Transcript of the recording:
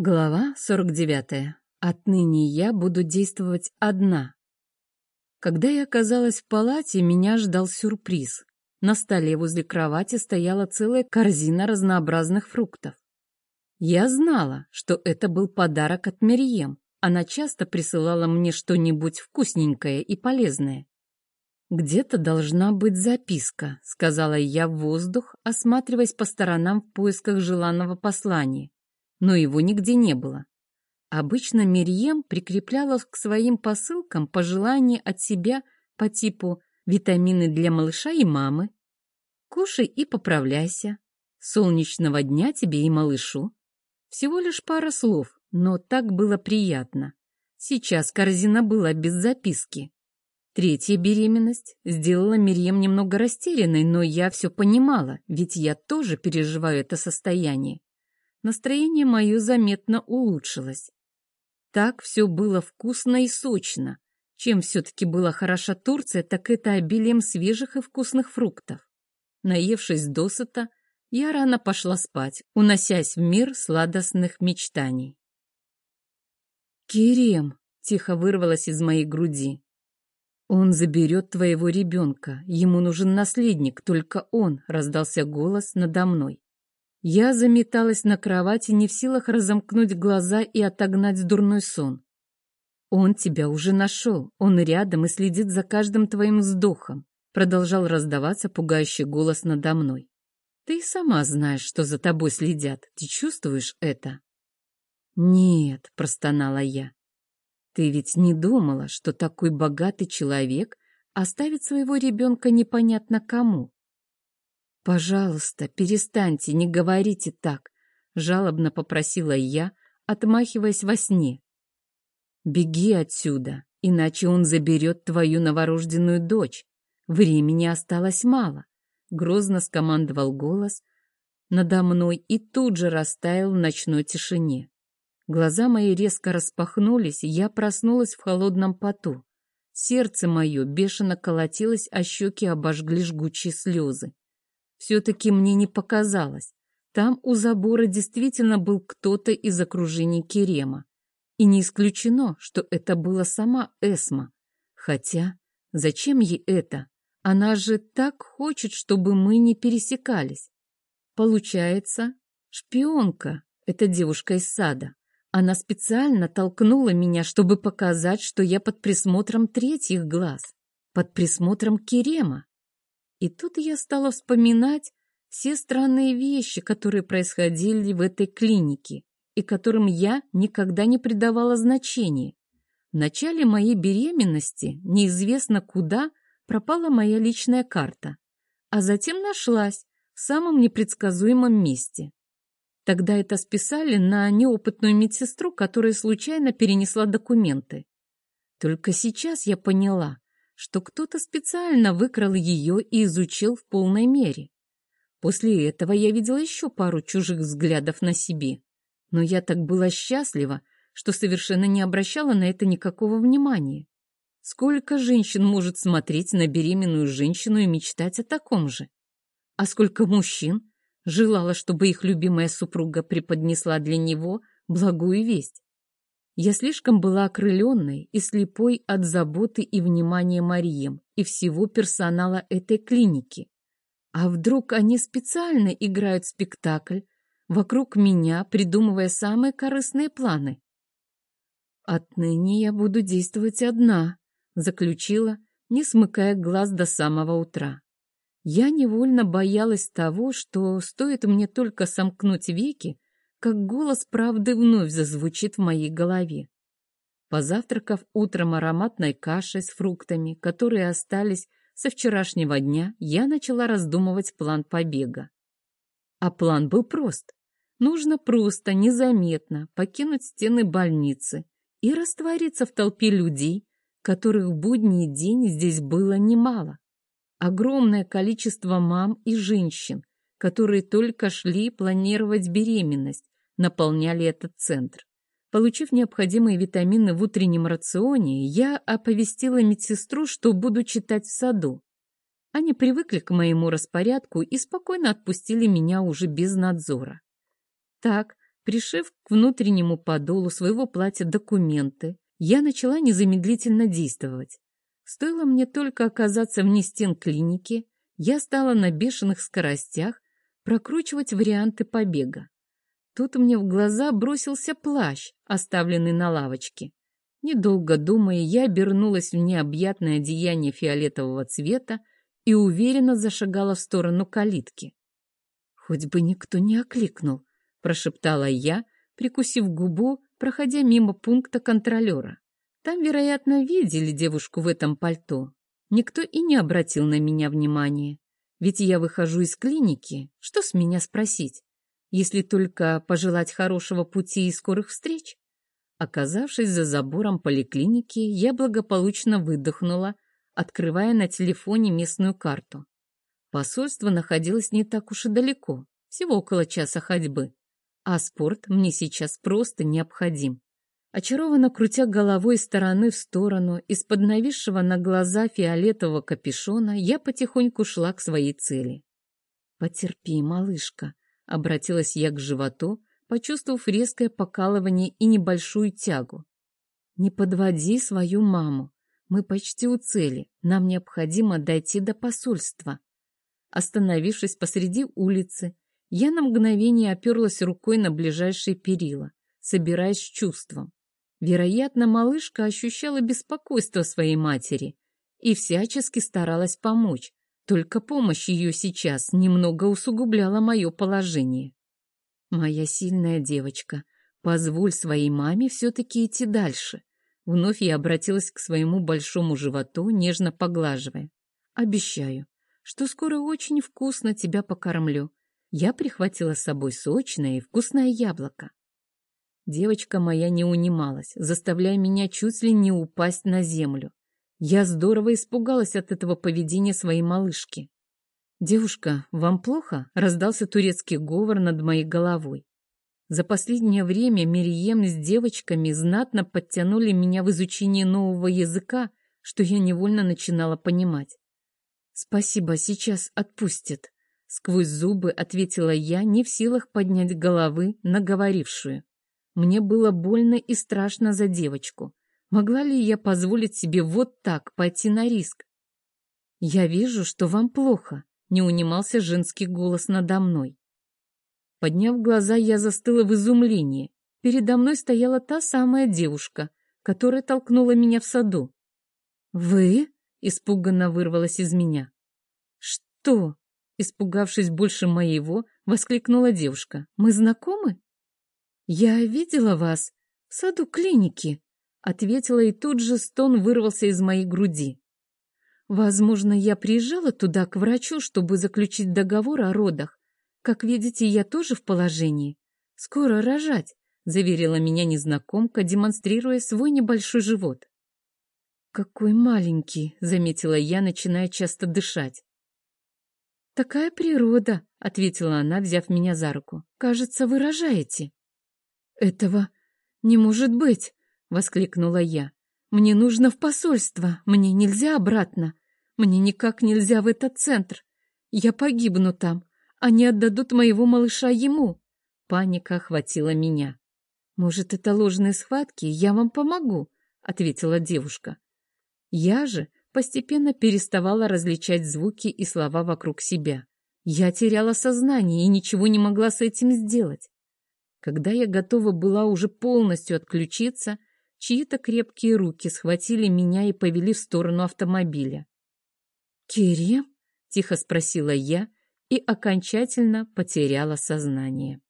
Глава 49. Отныне я буду действовать одна. Когда я оказалась в палате, меня ждал сюрприз. На столе возле кровати стояла целая корзина разнообразных фруктов. Я знала, что это был подарок от Мерьем. Она часто присылала мне что-нибудь вкусненькое и полезное. «Где-то должна быть записка», — сказала я в воздух, осматриваясь по сторонам в поисках желанного послания но его нигде не было. Обычно Мирьем прикрепляла к своим посылкам пожелания от себя по типу «витамины для малыша и мамы», «кушай и поправляйся», «солнечного дня тебе и малышу». Всего лишь пара слов, но так было приятно. Сейчас корзина была без записки. Третья беременность сделала Мирьем немного растерянной, но я все понимала, ведь я тоже переживаю это состояние настроение мое заметно улучшилось. Так все было вкусно и сочно. Чем все-таки была хороша Турция, так это обилием свежих и вкусных фруктов. Наевшись досыта, я рано пошла спать, уносясь в мир сладостных мечтаний. «Керем!» — тихо вырвалось из моей груди. «Он заберет твоего ребенка. Ему нужен наследник, только он!» — раздался голос надо мной. Я заметалась на кровати, не в силах разомкнуть глаза и отогнать дурной сон. «Он тебя уже нашел, он рядом и следит за каждым твоим вздохом», продолжал раздаваться пугающий голос надо мной. «Ты и сама знаешь, что за тобой следят. Ты чувствуешь это?» «Нет», — простонала я. «Ты ведь не думала, что такой богатый человек оставит своего ребенка непонятно кому?» «Пожалуйста, перестаньте, не говорите так», — жалобно попросила я, отмахиваясь во сне. «Беги отсюда, иначе он заберет твою новорожденную дочь. Времени осталось мало», — грозно скомандовал голос надо мной и тут же растаял в ночной тишине. Глаза мои резко распахнулись, я проснулась в холодном поту. Сердце мое бешено колотилось, а щеки обожгли жгучие слезы. Все-таки мне не показалось. Там у забора действительно был кто-то из окружения Керема. И не исключено, что это была сама Эсма. Хотя, зачем ей это? Она же так хочет, чтобы мы не пересекались. Получается, шпионка, эта девушка из сада. Она специально толкнула меня, чтобы показать, что я под присмотром третьих глаз, под присмотром Керема. И тут я стала вспоминать все странные вещи, которые происходили в этой клинике и которым я никогда не придавала значения. В начале моей беременности неизвестно куда пропала моя личная карта, а затем нашлась в самом непредсказуемом месте. Тогда это списали на неопытную медсестру, которая случайно перенесла документы. Только сейчас я поняла, что кто-то специально выкрал ее и изучил в полной мере. После этого я видела еще пару чужих взглядов на себе. Но я так была счастлива, что совершенно не обращала на это никакого внимания. Сколько женщин может смотреть на беременную женщину и мечтать о таком же? А сколько мужчин желала, чтобы их любимая супруга преподнесла для него благую весть? Я слишком была окрыленной и слепой от заботы и внимания Марием и всего персонала этой клиники. А вдруг они специально играют спектакль вокруг меня, придумывая самые корыстные планы? «Отныне я буду действовать одна», — заключила, не смыкая глаз до самого утра. Я невольно боялась того, что стоит мне только сомкнуть веки, как голос правды вновь зазвучит в моей голове. Позавтракав утром ароматной кашей с фруктами, которые остались со вчерашнего дня, я начала раздумывать план побега. А план был прост. Нужно просто, незаметно покинуть стены больницы и раствориться в толпе людей, которых в будний день здесь было немало. Огромное количество мам и женщин, которые только шли планировать беременность, наполняли этот центр. Получив необходимые витамины в утреннем рационе, я оповестила медсестру, что буду читать в саду. Они привыкли к моему распорядку и спокойно отпустили меня уже без надзора. Так, Пришив к внутреннему подолу своего платья документы, я начала незамедлительно действовать. Стоило мне только оказаться вне стен клиники, я стала на бешеных скоростях прокручивать варианты побега. Тут мне в глаза бросился плащ, оставленный на лавочке. Недолго думая, я обернулась в необъятное одеяние фиолетового цвета и уверенно зашагала в сторону калитки. «Хоть бы никто не окликнул», — прошептала я, прикусив губу, проходя мимо пункта контролера. Там, вероятно, видели девушку в этом пальто. Никто и не обратил на меня внимания. Ведь я выхожу из клиники, что с меня спросить? Если только пожелать хорошего пути и скорых встреч? Оказавшись за забором поликлиники, я благополучно выдохнула, открывая на телефоне местную карту. Посольство находилось не так уж и далеко, всего около часа ходьбы. А спорт мне сейчас просто необходим. Очарованно крутя головой из стороны в сторону, из-под нависшего на глаза фиолетового капюшона, я потихоньку шла к своей цели. «Потерпи, малышка», — обратилась я к животу, почувствовав резкое покалывание и небольшую тягу. «Не подводи свою маму. Мы почти у цели. Нам необходимо дойти до посольства». Остановившись посреди улицы, я на мгновение оперлась рукой на ближайшие перила, собираясь с чувством. Вероятно, малышка ощущала беспокойство своей матери и всячески старалась помочь, только помощь ее сейчас немного усугубляла мое положение. «Моя сильная девочка, позволь своей маме все-таки идти дальше». Вновь я обратилась к своему большому животу, нежно поглаживая. «Обещаю, что скоро очень вкусно тебя покормлю. Я прихватила с собой сочное и вкусное яблоко». Девочка моя не унималась, заставляя меня чуть ли не упасть на землю. Я здорово испугалась от этого поведения своей малышки. «Девушка, вам плохо?» — раздался турецкий говор над моей головой. За последнее время Мирием с девочками знатно подтянули меня в изучение нового языка, что я невольно начинала понимать. «Спасибо, сейчас отпустят», — сквозь зубы ответила я, не в силах поднять головы на говорившую. Мне было больно и страшно за девочку. Могла ли я позволить себе вот так пойти на риск? «Я вижу, что вам плохо», не унимался женский голос надо мной. Подняв глаза, я застыла в изумлении. Передо мной стояла та самая девушка, которая толкнула меня в саду. «Вы?» — испуганно вырвалась из меня. «Что?» — испугавшись больше моего, воскликнула девушка. «Мы знакомы?» «Я видела вас в саду клиники», — ответила, и тут же стон вырвался из моей груди. Возможно, я приезжала туда к врачу, чтобы заключить договор о родах. Как видите, я тоже в положении. Скоро рожать, заверила меня незнакомка, демонстрируя свой небольшой живот. Какой маленький, заметила я, начиная часто дышать. Такая природа, ответила она, взяв меня за руку. Кажется, вы рожаете. Этого не может быть, воскликнула я. Мне нужно в посольство, мне нельзя обратно. Мне никак нельзя в этот центр. Я погибну там. Они отдадут моего малыша ему. Паника охватила меня. Может, это ложные схватки? Я вам помогу, ответила девушка. Я же постепенно переставала различать звуки и слова вокруг себя. Я теряла сознание и ничего не могла с этим сделать. Когда я готова была уже полностью отключиться, Чьи-то крепкие руки схватили меня и повели в сторону автомобиля. «Керем?» — тихо спросила я и окончательно потеряла сознание.